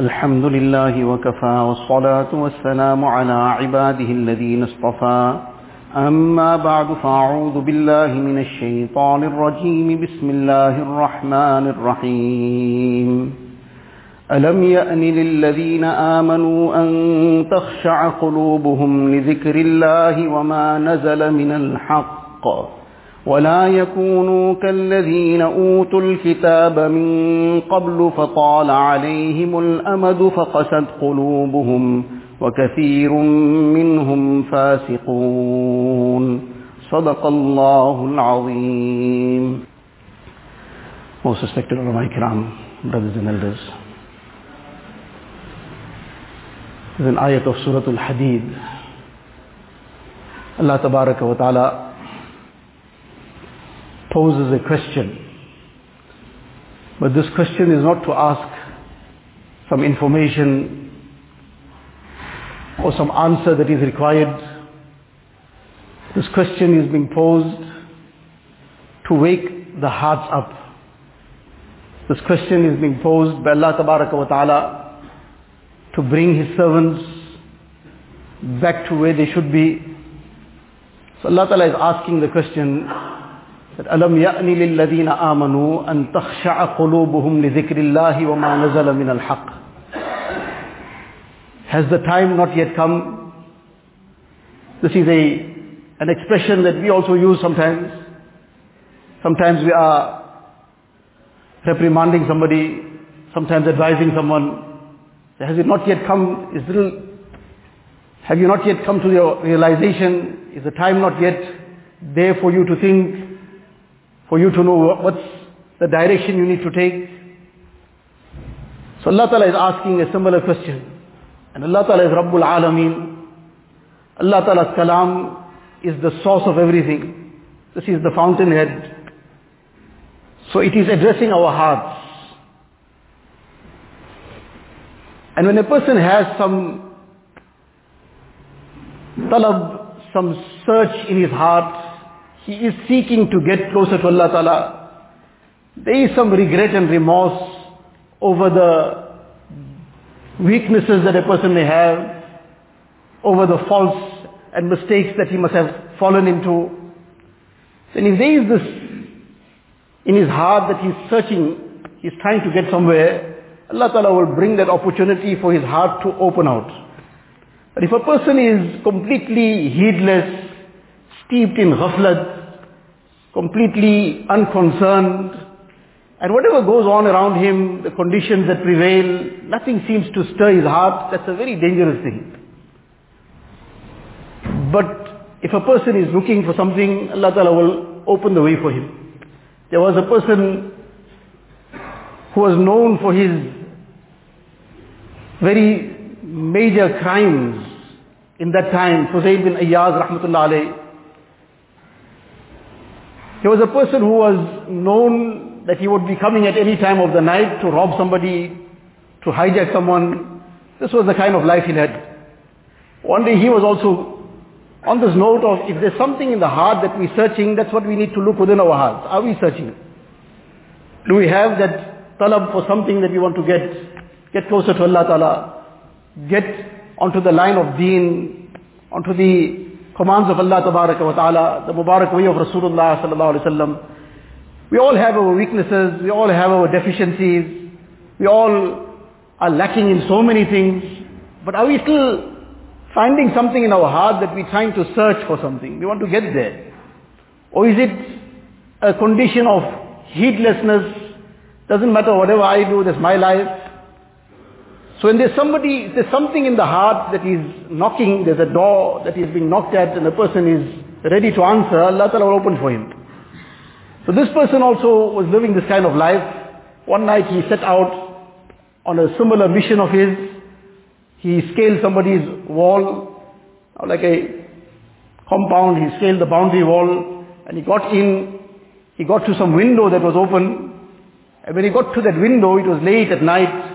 الحمد لله وكفى والصلاة والسلام على عباده الذين اصطفى. أما بعد فأعوذ بالله من الشيطان الرجيم. بسم الله الرحمن الرحيم. ألم يأن للذين آمنوا أن تخشع قلوبهم لذكر الله وما نزل من الحق؟ ولا يكونوا كالذين أوتوا الكتاب من قبل فطال عليهم الأمد فقست قلوبهم وكثير منهم فاسقون صدق الله العظيم Most respected ulama kiram, brothers and elders. This is an ayat of Surah Al-Hadid. Allah Tabaraka wa Ta'ala poses a question. But this question is not to ask some information or some answer that is required. This question is being posed to wake the hearts up. This question is being posed by Allah wa Ta'ala to bring His servants back to where they should be. So Allah Ta'ala is asking the question, ألم يأن للذين آمنوا أن تخشع قلوبهم لذكر الله وما نزل من الحق Has the time not yet come? This is a, an expression that we also use sometimes. Sometimes we are reprimanding somebody, sometimes advising someone. Has it not yet come? Is little, have you not yet come to your realization? Is the time not yet there for you to think for you to know what's the direction you need to take. So Allah Ta'ala is asking a similar question. And Allah Ta'ala is Rabbul Alameen. Allah Ta'ala's kalam is the source of everything. This is the fountainhead. So it is addressing our hearts. And when a person has some talab, some search in his heart, he is seeking to get closer to Allah Ta'ala. There is some regret and remorse over the weaknesses that a person may have, over the faults and mistakes that he must have fallen into. And if there is this in his heart that he's searching, he's trying to get somewhere, Allah Ta'ala will bring that opportunity for his heart to open out. But if a person is completely heedless, steeped in ghaflat, completely unconcerned, and whatever goes on around him, the conditions that prevail, nothing seems to stir his heart, that's a very dangerous thing. But if a person is looking for something, Allah Ta'ala will open the way for him. There was a person who was known for his very major crimes in that time, Fuzail bin Ayyaz rahmatullah alayh. He was a person who was known that he would be coming at any time of the night to rob somebody, to hijack someone. This was the kind of life he had. One day he was also on this note of if there's something in the heart that we're searching, that's what we need to look within our hearts. Are we searching? Do we have that talab for something that we want to get, get closer to Allah Ta'ala, get onto the line of deen, onto the commands of Allah Tabaraka wa Ta'ala, the Mubarak way of Rasulullah Sallallahu Alaihi Wasallam. We all have our weaknesses, we all have our deficiencies, we all are lacking in so many things, but are we still finding something in our heart that we're trying to search for something? We want to get there. Or is it a condition of heedlessness? Doesn't matter whatever I do, that's my life. So when there's somebody, there's something in the heart that is knocking, there's a door that is being knocked at and the person is ready to answer, Allah Ta'ala will open for him. So this person also was living this kind of life. One night he set out on a similar mission of his. He scaled somebody's wall, like a compound, he scaled the boundary wall and he got in, he got to some window that was open. And when he got to that window, it was late at night,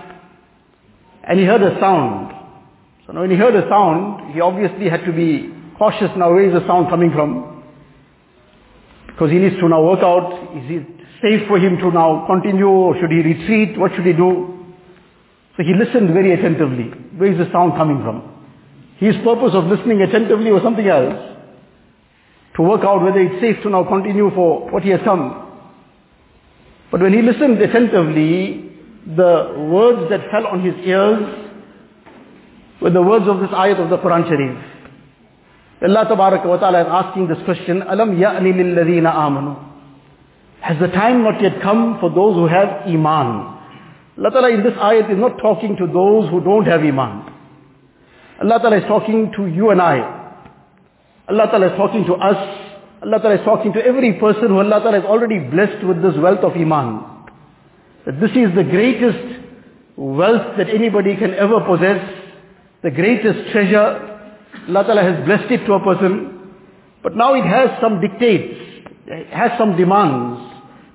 and he heard a sound. So now when he heard a sound, he obviously had to be cautious now, where is the sound coming from? Because he needs to now work out, is it safe for him to now continue or should he retreat? What should he do? So he listened very attentively. Where is the sound coming from? His purpose of listening attentively was something else. To work out whether it's safe to now continue for what he has come. But when he listened attentively, the words that fell on his ears were the words of this ayat of the Quran Sharif. Allah wa Ta'ala is asking this question, Alam ya'ni lilladhina amanu. Has the time not yet come for those who have iman? Allah Ta'ala in this ayat is not talking to those who don't have iman. Allah Ta'ala is talking to you and I. Allah Ta'ala is talking to us. Allah Ta'ala is talking to every person who Allah Ta'ala is already blessed with this wealth of iman. That this is the greatest wealth that anybody can ever possess. The greatest treasure. Allah Ta'ala has blessed it to a person. But now it has some dictates. It has some demands.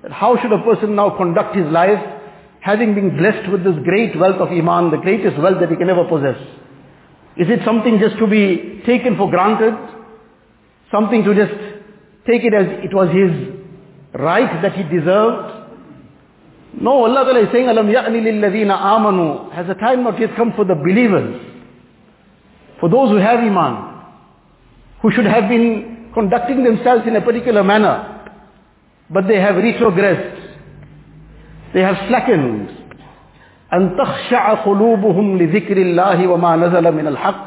That how should a person now conduct his life having been blessed with this great wealth of iman, the greatest wealth that he can ever possess? Is it something just to be taken for granted? Something to just take it as it was his right that he deserved? No, Allah Ta'ala is saying, Alam ya'ni lilladhina amanu. Has the time not yet come for the believers? For those who have iman, who should have been conducting themselves in a particular manner, but they have retrogressed. They have slackened. أن تخشع قلوبهم لذكر الله وما نزل من الحق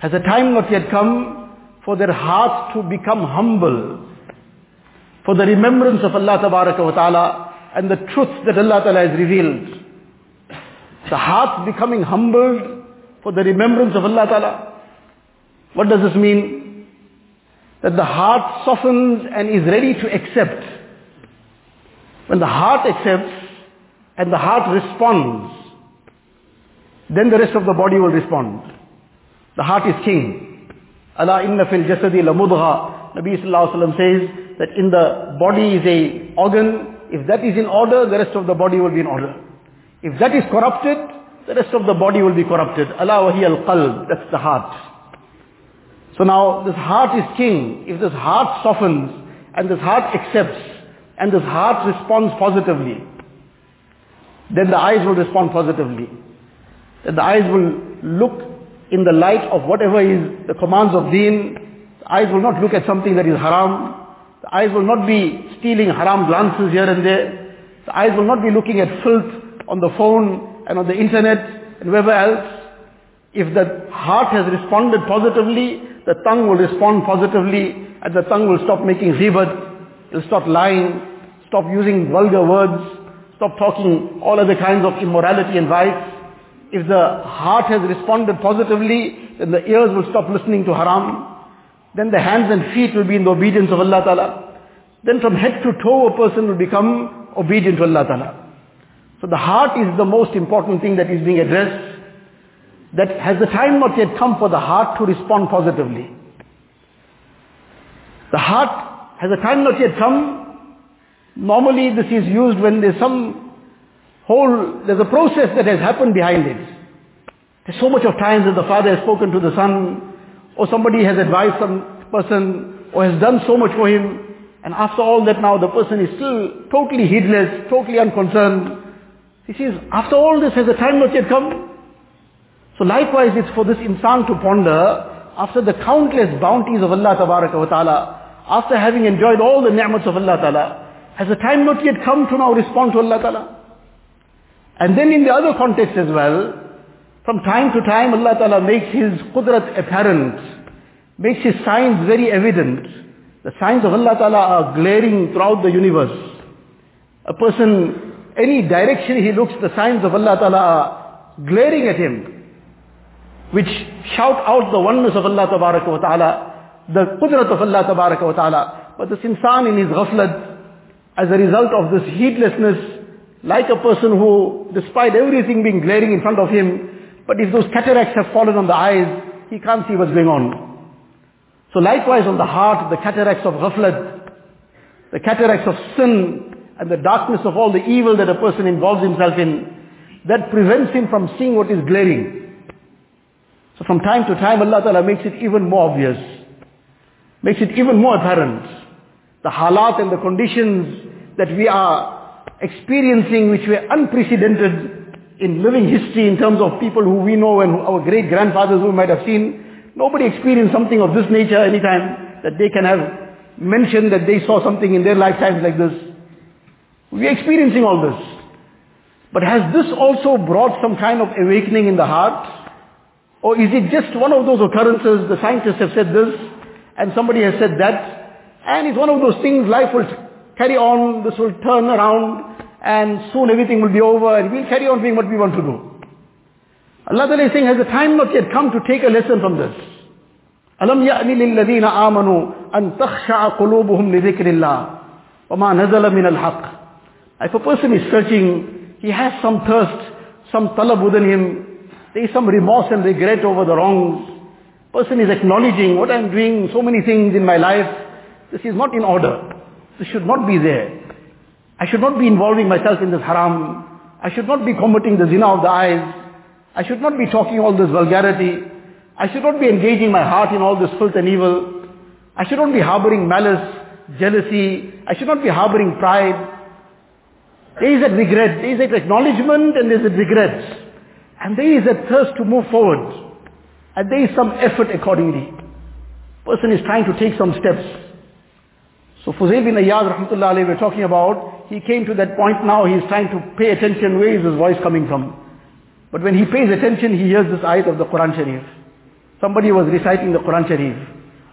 Has the time not yet come for their hearts to become humble for the remembrance of Allah Tabaraka wa Ta'ala and the truth that Allah Ta'ala has revealed. The heart becoming humbled for the remembrance of Allah Ta'ala. What does this mean? That the heart softens and is ready to accept. When the heart accepts, and the heart responds, then the rest of the body will respond. The heart is king. Allah inna fil jasadi la mudgha. Nabi sallallahu alayhi wa says that in the body is a organ. If that is in order, the rest of the body will be in order. If that is corrupted, the rest of the body will be corrupted. Allah wahi al-qalb. That's the heart. So now this heart is king. If this heart softens and this heart accepts and this heart responds positively, then the eyes will respond positively. Then the eyes will look in the light of whatever is the commands of deen. The eyes will not look at something that is haram. The eyes will not be stealing haram glances here and there. The eyes will not be looking at filth on the phone and on the internet and wherever else. If the heart has responded positively, the tongue will respond positively and the tongue will stop making ghibat, it will stop lying, stop using vulgar words, Stop talking all other kinds of immorality and vice. If the heart has responded positively, then the ears will stop listening to haram. Then the hands and feet will be in the obedience of Allah Ta'ala. Then from head to toe a person will become obedient to Allah Ta'ala. So the heart is the most important thing that is being addressed. That has the time not yet come for the heart to respond positively. The heart, has the time not yet come Normally this is used when there's some whole, there's a process that has happened behind it. There's so much of times that the father has spoken to the son, or somebody has advised some person, or has done so much for him, and after all that now the person is still totally heedless, totally unconcerned. He says, after all this has the time not yet come? So likewise it's for this insan to ponder, after the countless bounties of Allah wa Ta'ala, after having enjoyed all the ni'mats of Allah Ta'ala, has the time not yet come to now respond to Allah Ta'ala? And then in the other context as well, from time to time Allah Ta'ala makes His qudrat apparent, makes His signs very evident. The signs of Allah Ta'ala are glaring throughout the universe. A person, any direction he looks, the signs of Allah Ta'ala are glaring at him, which shout out the oneness of Allah Ta'ala, the qudrat of Allah Ta'ala. But this insan in his ghaflat, as a result of this heedlessness, like a person who, despite everything being glaring in front of him, but if those cataracts have fallen on the eyes, he can't see what's going on. So likewise on the heart, the cataracts of ghaflat, the cataracts of sin, and the darkness of all the evil that a person involves himself in, that prevents him from seeing what is glaring. So from time to time Allah Ta'ala makes it even more obvious, makes it even more apparent the halat and the conditions that we are experiencing which were unprecedented in living history in terms of people who we know and our great grandfathers who might have seen. Nobody experienced something of this nature anytime that they can have mentioned that they saw something in their lifetimes like this. We're experiencing all this. But has this also brought some kind of awakening in the heart? Or is it just one of those occurrences, the scientists have said this, and somebody has said that, and it's one of those things, life will carry on, this will turn around, and soon everything will be over, and we'll carry on doing what we want to do. Allah Ta'ala is saying, has the time not yet come to take a lesson from this? أَلَمْ يَأْنِ لِلَّذِينَ آمَنُوا أَن تَخْشَعَ قُلُوبُهُمْ لِذِكْرِ اللَّهِ وَمَا نَزَلَ مِنَ الْحَقِّ If a person is searching, he has some thirst, some talab within him, there is some remorse and regret over the wrongs. Person is acknowledging what I'm doing, so many things in my life. This is not in order. This should not be there. I should not be involving myself in this haram. I should not be committing the zina of the eyes. I should not be talking all this vulgarity. I should not be engaging my heart in all this filth and evil. I should not be harboring malice, jealousy. I should not be harboring pride. There is a regret. There is an acknowledgement and there is a regret. And there is a thirst to move forward. And there is some effort accordingly. Person is trying to take some steps. So Fuzayl bin Ayyad rahmatullah alayhi we're talking about, he came to that point now, he's trying to pay attention, where is his voice coming from? But when he pays attention, he hears this ayat of the Quran Sharif. Somebody was reciting the Quran Sharif.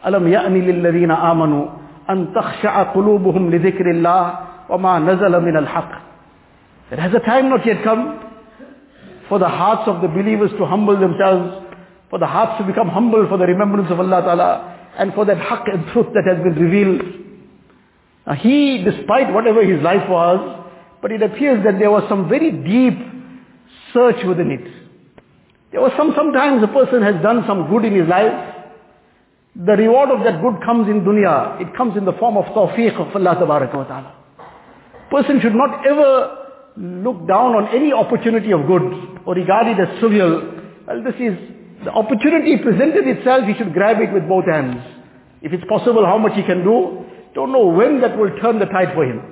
أَلَمْ يَأْنِ لِلَّذِينَ آمَنُوا أَن تَخْشَعَ قُلُوبُهُمْ لِذِكْرِ اللَّهِ وَمَا نَزَلَ مِنَ الْحَقِّ It has a time not yet come for the hearts of the believers to humble themselves, for the hearts to become humble for the remembrance of Allah Ta'ala, and for that haqq and truth that has been revealed. now he, despite whatever his life was, but it appears that there was some very deep search within it. There was some, sometimes a person has done some good in his life, the reward of that good comes in dunya. It comes in the form of tawfiq of Allah wa Ta'ala. Person should not ever look down on any opportunity of good or regard it as trivial. Well, this is, the opportunity presented itself, he should grab it with both hands. If it's possible, how much he can do, don't know when that will turn the tide for him.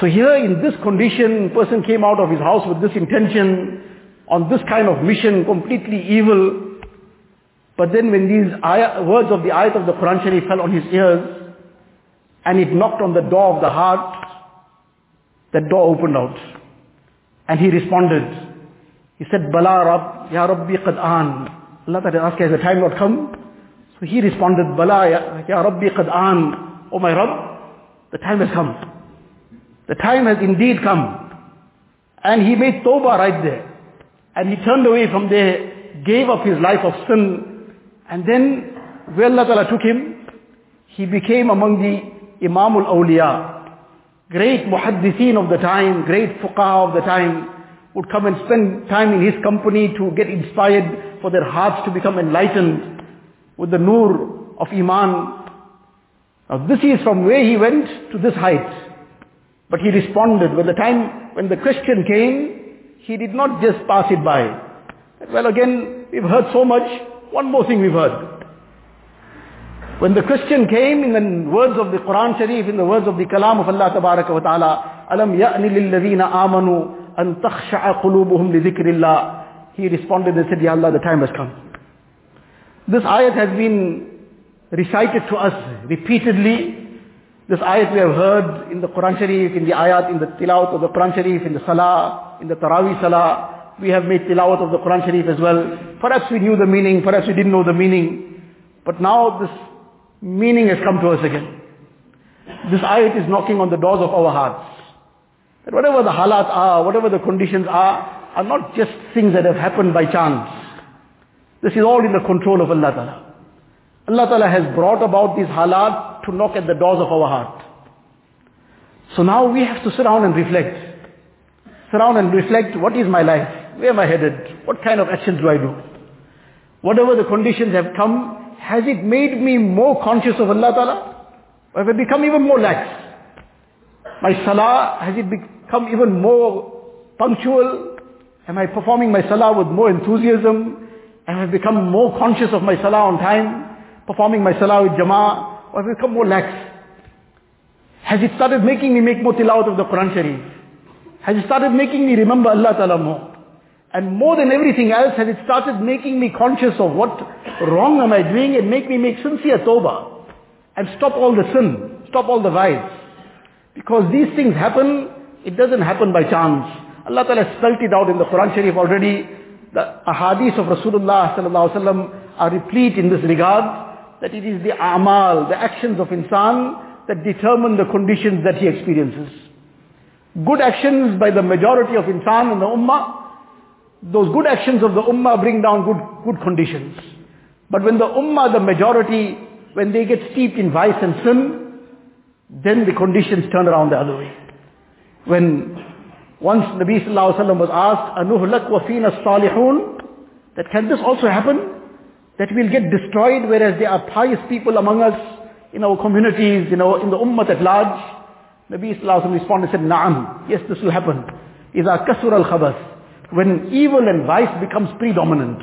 So here in this condition, person came out of his house with this intention, on this kind of mission, completely evil. But then when these ayah, words of the ayat of the Quran Sharif fell on his ears, and it knocked on the door of the heart, that door opened out. And he responded. He said, Bala Rab, Ya Rabbi Qad'an. Allah Ta'ala asked, has the time not come? So he responded, Bala Ya, ya Rabbi qad an. My Rabb, the time has come. The time has indeed come. And he made tawbah right there. And he turned away from there, gave up his life of sin. And then, where Allah Ta'ala took him, he became among the Imamul Awliya, great muhaddithin of the time, great fuqaha of the time, would come and spend time in his company to get inspired for their hearts to become enlightened with the nur of iman. Now this is from where he went to this height. But he responded. When the time, when the question came, he did not just pass it by. Well again, we've heard so much, one more thing we've heard. When the question came in the words of the Quran Sharif, in the words of the Kalam of Allah Tabaraka wa Ta'ala, أَلَمْ يَأْنِ لِلَّذِينَ آمَنُوا أَن تَخْشَعَ قُلُوبُهُمْ لِذِكْرِ اللَّهِ He responded and said, Ya Allah, the time has come. This ayat has been recited to us repeatedly. This ayat we have heard in the Quran Sharif, in the ayat, in the tilawat of the Quran Sharif, in the salah, in the Taraweeh salah. We have made tilawat of the Quran Sharif as well. Perhaps we knew the meaning, perhaps we didn't know the meaning. But now this meaning has come to us again. This ayat is knocking on the doors of our hearts. That whatever the halat are, whatever the conditions are, are not just things that have happened by chance. This is all in the control of Allah Ta'ala. Allah Ta'ala has brought about these halat to knock at the doors of our heart. So now we have to sit down and reflect. Sit down and reflect, what is my life? Where am I headed? What kind of actions do I do? Whatever the conditions have come, has it made me more conscious of Allah Ta'ala? Or have I become even more lax? My salah, has it become even more punctual? Am I performing my salah with more enthusiasm? Have I become more conscious of my salah on time? Performing my salah with jama'ah? Or I've become more lax? Has it started making me make more tilawat of the Quran Sharif? Has it started making me remember Allah Ta'ala more? And more than everything else, has it started making me conscious of what wrong am I doing and make me make sincere tawbah? And stop all the sin, stop all the vice. Because these things happen, it doesn't happen by chance. Allah Ta'ala spelt it out in the Quran Sharif already. The ahadith of Rasulullah Sallallahu are replete in this regard, that it is the amal, the actions of insan that determine the conditions that he experiences. Good actions by the majority of insan in the ummah, those good actions of the ummah bring down good, good conditions. But when the ummah, the majority, when they get steeped in vice and sin, then the conditions turn around the other way. When once Nabi Sallallahu Alaihi Wasallam was asked, أَنُهْلَكْ وَفِينَ الصَّالِحُونَ That can this also happen? That we'll get destroyed whereas there are pious people among us, in our communities, you know, in the ummah at large? Nabi Sallallahu Alaihi Wasallam responded and said, Naam, yes this will happen. إِذَا كَسُرَ الْخَبَثِ When evil and vice becomes predominant.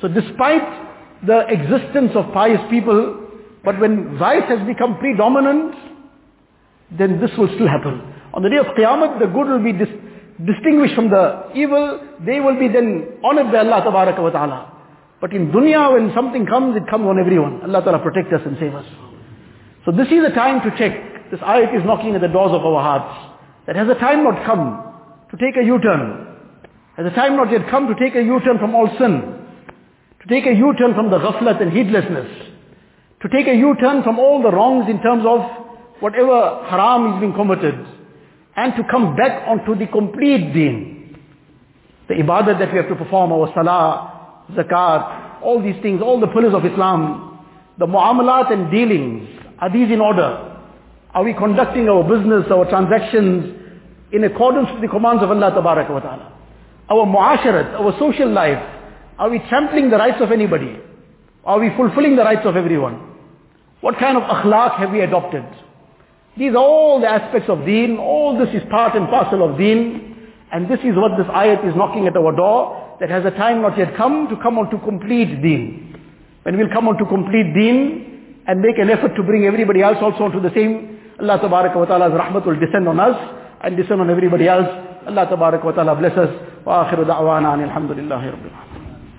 So despite the existence of pious people, but when vice has become predominant, then this will still happen. On the day of Qiyamah, the good will be dis- distinguished from the evil. They will be then honored by Allah wa ta'ala. But in dunya, when something comes, it comes on everyone. Allah ta'ala protect us and save us. So this is the time to check. This ayat is knocking at the doors of our hearts. That has the time not come to take a U-turn. Has the time not yet come to take a U-turn from all sin. To take a U-turn from the ghaflat and heedlessness. To take a U-turn from all the wrongs in terms of whatever haram is being committed. And to come back onto the complete deen. The ibadah that we have to perform, our salah, zakat, all these things, all the pillars of Islam, the muamalat and dealings, are these in order? Are we conducting our business, our transactions in accordance with the commands of Allah wa ta'ala? Our muasharat, our social life, are we trampling the rights of anybody? Are we fulfilling the rights of everyone? What kind of akhlaq have we adopted? These are all the aspects of deen. All this is part and parcel of deen. And this is what this ayat is knocking at our door, that has a time not yet come to come on to complete deen. When we'll come on to complete deen and make an effort to bring everybody else also onto the same, Allah Tabaraka wa Ta'ala's rahmat will descend on us and descend on everybody else. Allah Tabaraka wa Ta'ala bless us. وآخر دعوانا عن الحمد لله رب العالمين